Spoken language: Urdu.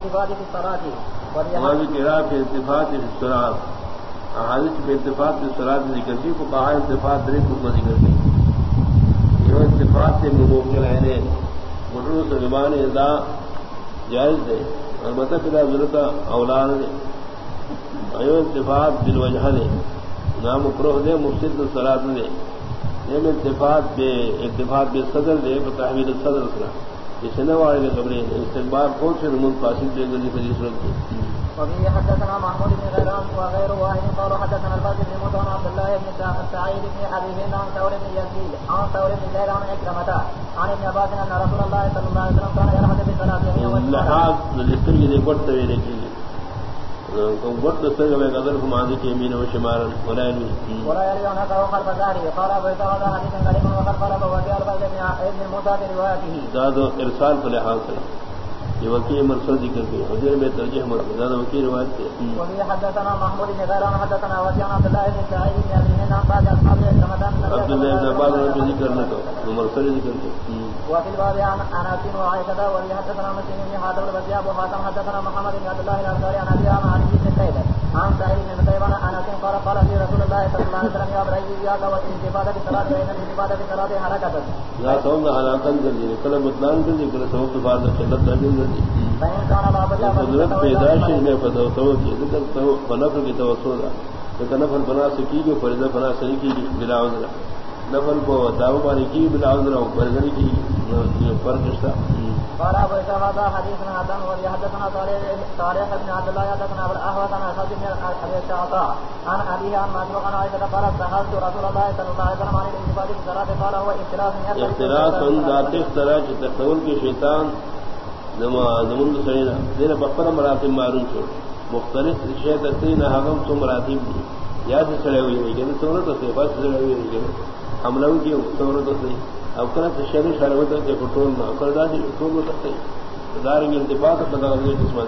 اتفاق في الصلاة. اتفاق سرات حادث کے اتفاق کے سرات ذکر کی کو کہا اتفاق درے کو ذکر کی یہ اتفاق سے ممکن ہے مٹرو سے زبان ادا جائز دے البتہ پھر ضرورت اولاد دے ایو اتفاق دل وجہ دے نام پرو دے مفسد سرات دے یہ اتفاق بے اتفاق بے صدر دے تحویل صدر کرا. جسے والے خبریں استقبال کون سے نمون فاصل دے گی فجی صورت کی وفي حدثنا محمود بن غيران وغير واحد قالوا حدثنا الفاظ بن موسى عبد الله بن سعيد بن ابي هند عن ثور بن يزيد عن ثور بن زيد عن عكرمة عن ابن عباس ان رسول الله صلى الله عليه وسلم كان يرحل بالصلاه يوم لحاظ للستر کی رپورٹ طویلے کی وقت دستر میں قدر کو ماضی کے امین و شمار ولا يلوي ولا يلوي ان هذا خلف ظهري قال ابو هذا حديث غريب قال ابو بكر الفاظ ابن موسى في روايته ارسال پر لحاظ سے۔ یہ وکیل مرسل ذکر کے۔ حضور میں ترجمہ مرسل زاد وکیل روایت سے وفي حدثنا محمود بن غيران حدثنا وكيع عبد الله بن سعيد بن ابي هند عن بعض اصحاب رمضان عبد الله بن عباس نے ذکر نہ تو مرسل ذکر کے وفي الباب عن انس وعائشه وفي حدثنا مسلم بن حاتم البزيع ابو حاتم حدثنا محمد بن عبد الله الانصاري عن ابي عن علي بن سيد عن سعيد بن مسيب عن انس قال قال رسول لا سوم کل مطلان کل تو بعد قلت پیدائش میں کی ذکر تو فنفر کی توسل ہے نفل بنا سکی جو فرض بنا سکی کی بلا عذر نفل کو داو باری کی بلا عذر اور فرض کی۔ قال ابو اسحاق هذا حديث حسن وحدثنا صالح بن عبد الله حدثنا ابو الاحوص عن اسد بن ابي الشعطاء عن ابيه عن مسروق عن عائشه قالت سالت رسول الله صلى الله عليه وسلم عن الانتفاض في الصلاه قال هو اختلاف اختلاف ان ذات اختلاف کے شیطان زمون سینا دین بخر مراتب معلوم شو مختلف تین حکم تو مراتب دی۔ یا سے سڑے ہوئی نہیں کہ سورت سے بس سڑے ہوئی نہیں کہ ہم لوگ کی سورت سے اب کنا شہر ہے کہ ٹول نہ کر دادی ٹول ہو سکتے دار میں انتفاق بتا دے جس میں